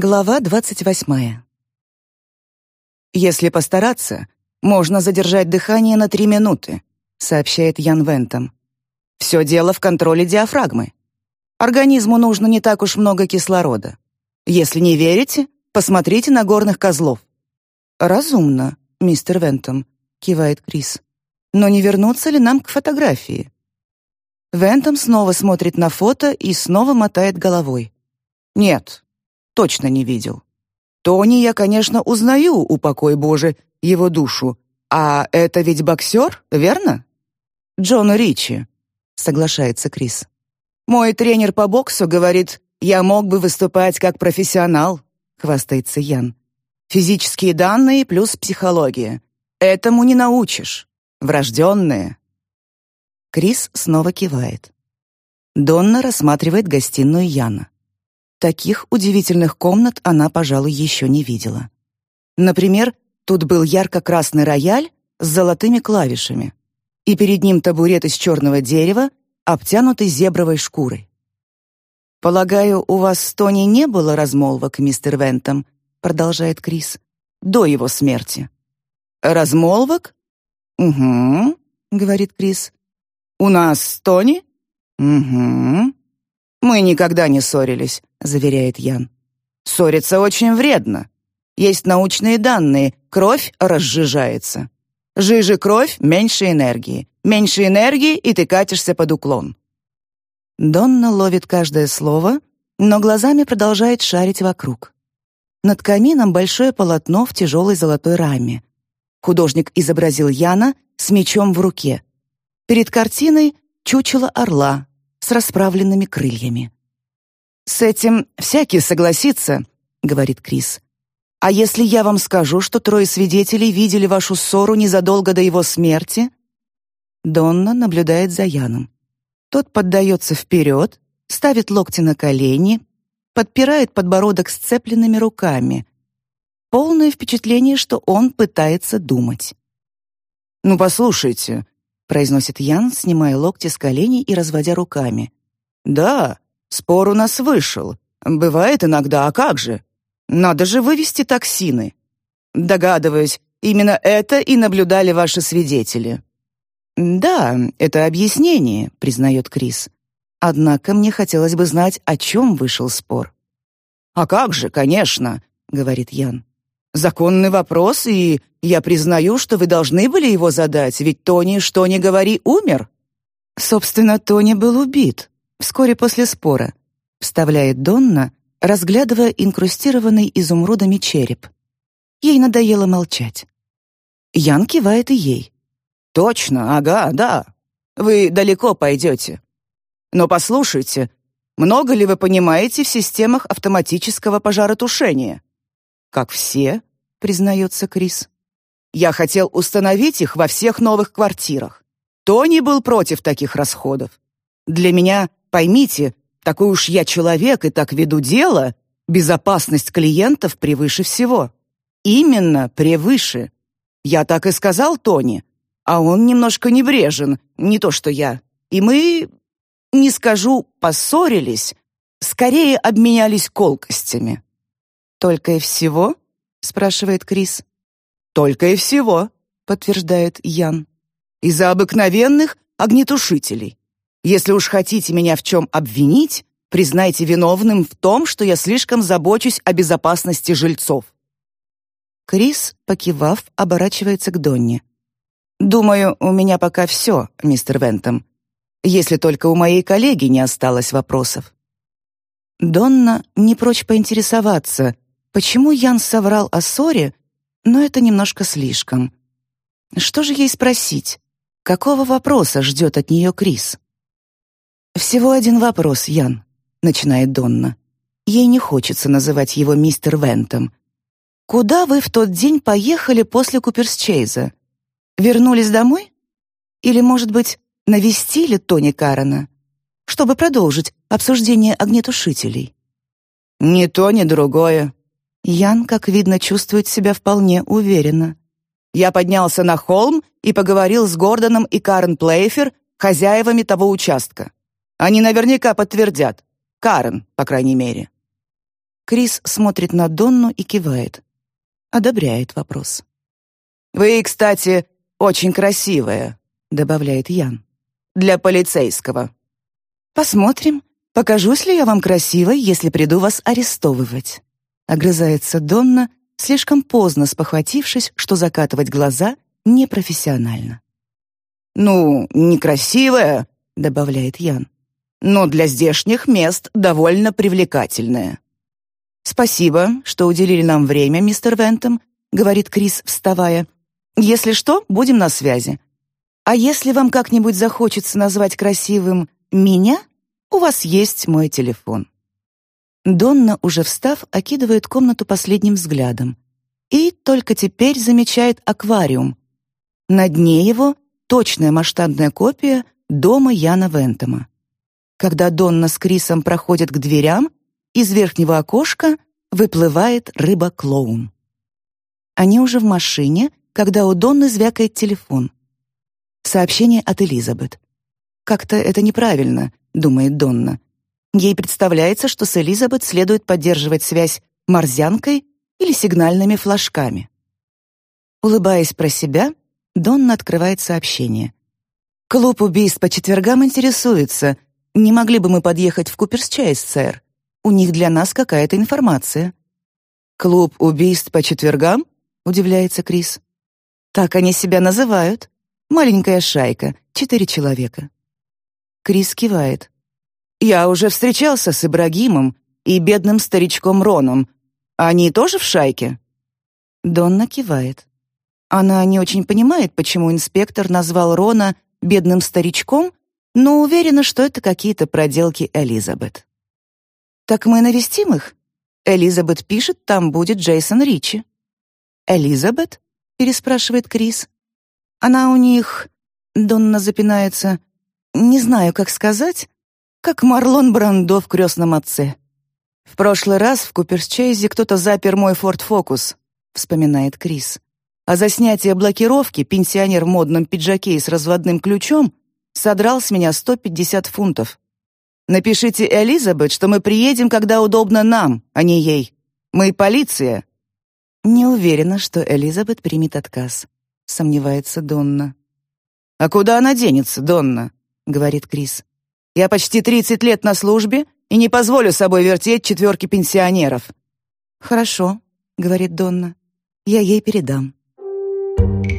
Глава двадцать восьмая. «Если постараться, можно задержать дыхание на три минуты», сообщает Ян Вентом. «Все дело в контроле диафрагмы. Организму нужно не так уж много кислорода. Если не верите, посмотрите на горных козлов». «Разумно, мистер Вентом», — кивает Крис. «Но не вернуться ли нам к фотографии?» Вентом снова смотрит на фото и снова мотает головой. «Нет, точно не видел. Тони я, конечно, узнаю, упокой Боже, его душу. А это ведь боксер, верно?» «Джон Ричи», — соглашается Крис. «Мой тренер по боксу говорит, я мог бы выступать как профессионал», — хвастается Ян. «Физические данные плюс психология. Этому не научишь. Врожденные». Крис снова кивает. Донна рассматривает гостиную Яна. Таких удивительных комнат она, пожалуй, еще не видела. Например, тут был ярко-красный рояль с золотыми клавишами, и перед ним табурет из черного дерева, обтянутый зебровой шкурой. «Полагаю, у вас с Тони не было размолвок, мистер Вентом», продолжает Крис, «до его смерти». «Размолвок?» «Угу», — говорит Крис. «У нас с Тони?» «Угу». «Мы никогда не ссорились», — заверяет Ян. «Ссориться очень вредно. Есть научные данные, кровь разжижается. Жиже кровь, меньше энергии. Меньше энергии, и ты катишься под уклон». Донна ловит каждое слово, но глазами продолжает шарить вокруг. Над камином большое полотно в тяжелой золотой раме. Художник изобразил Яна с мечом в руке. Перед картиной чучело орла с расправленными крыльями. «С этим всякий согласится», — говорит Крис. «А если я вам скажу, что трое свидетелей видели вашу ссору незадолго до его смерти?» Донна наблюдает за Яном. Тот поддается вперед, ставит локти на колени, подпирает подбородок сцепленными руками. Полное впечатление, что он пытается думать. «Ну, послушайте», — произносит Ян, снимая локти с коленей и разводя руками. «Да, спор у нас вышел. Бывает иногда, а как же? Надо же вывести токсины. Догадываюсь, именно это и наблюдали ваши свидетели». «Да, это объяснение», — признает Крис. «Однако мне хотелось бы знать, о чем вышел спор». «А как же, конечно», — говорит Ян. «Законный вопрос, и я признаю, что вы должны были его задать, ведь Тони, что ни говори, умер». «Собственно, Тони был убит вскоре после спора», — вставляет Донна, разглядывая инкрустированный изумрудами череп. Ей надоело молчать. Ян кивает и ей. «Точно, ага, да. Вы далеко пойдете. Но послушайте, много ли вы понимаете в системах автоматического пожаротушения?» «Как все», — признается Крис. «Я хотел установить их во всех новых квартирах. Тони был против таких расходов. Для меня, поймите, такой уж я человек и так веду дело, безопасность клиентов превыше всего. Именно превыше. Я так и сказал Тони а он немножко небрежен, не то что я. И мы, не скажу, поссорились, скорее обменялись колкостями. «Только и всего?» — спрашивает Крис. «Только и всего», — подтверждает Ян. «Из-за обыкновенных огнетушителей. Если уж хотите меня в чем обвинить, признайте виновным в том, что я слишком забочусь о безопасности жильцов». Крис, покивав, оборачивается к Донне. «Думаю, у меня пока все, мистер Вентом. Если только у моей коллеги не осталось вопросов». Донна не прочь поинтересоваться, почему Ян соврал о ссоре, но это немножко слишком. Что же ей спросить? Какого вопроса ждет от нее Крис? «Всего один вопрос, Ян», — начинает Донна. Ей не хочется называть его мистер Вентом. «Куда вы в тот день поехали после Куперсчейза? Вернулись домой? Или, может быть, навестили Тони Карена, чтобы продолжить обсуждение огнетушителей? Ни то, ни другое. Ян, как видно, чувствует себя вполне уверенно. Я поднялся на холм и поговорил с Гордоном и Карен Плейфер, хозяевами того участка. Они наверняка подтвердят. Карен, по крайней мере. Крис смотрит на Донну и кивает. Одобряет вопрос. «Вы, кстати, очень красивая», — добавляет Ян. «Для полицейского». «Посмотрим, покажусь ли я вам красивой, если приду вас арестовывать», — огрызается Донна, слишком поздно спохватившись, что закатывать глаза непрофессионально. «Ну, некрасивая», — добавляет Ян, «но для здешних мест довольно привлекательная». «Спасибо, что уделили нам время, мистер Вентом», — говорит Крис, вставая. «Если что, будем на связи. А если вам как-нибудь захочется назвать красивым меня, у вас есть мой телефон». Донна, уже встав, окидывает комнату последним взглядом. И только теперь замечает аквариум. На дне его точная масштабная копия дома Яна Вентома. Когда Донна с Крисом проходят к дверям, из верхнего окошка выплывает рыба-клоун. Они уже в машине, когда у Донны звякает телефон. Сообщение от Элизабет. «Как-то это неправильно», — думает Донна. Ей представляется, что с Элизабет следует поддерживать связь морзянкой или сигнальными флажками. Улыбаясь про себя, Донна открывает сообщение. «Клуб убийств по четвергам интересуется. Не могли бы мы подъехать в Куперсчайс, сэр? У них для нас какая-то информация». «Клуб убийств по четвергам?» — удивляется Крис. «Так они себя называют. Маленькая шайка, четыре человека». Крис кивает. Я уже встречался с Ибрагимом и бедным старичком Роном. Они тоже в шайке?» Донна кивает. Она не очень понимает, почему инспектор назвал Рона бедным старичком, но уверена, что это какие-то проделки Элизабет. «Так мы навестим их?» Элизабет пишет, там будет Джейсон Ричи. «Элизабет?» — переспрашивает Крис. «Она у них...» — Донна запинается. «Не знаю, как сказать как Марлон Брандо в «Крестном отце». «В прошлый раз в Куперсчейзе кто-то запер мой Форд Фокус», — вспоминает Крис. «А за снятие блокировки пенсионер в модном пиджаке и с разводным ключом содрал с меня 150 фунтов. Напишите Элизабет, что мы приедем, когда удобно нам, а не ей. Мы полиция». Не уверена, что Элизабет примет отказ, сомневается Донна. «А куда она денется, Донна?» — говорит Крис. Я почти 30 лет на службе и не позволю собой вертеть четверки пенсионеров». «Хорошо», — говорит Донна. «Я ей передам». Thank you.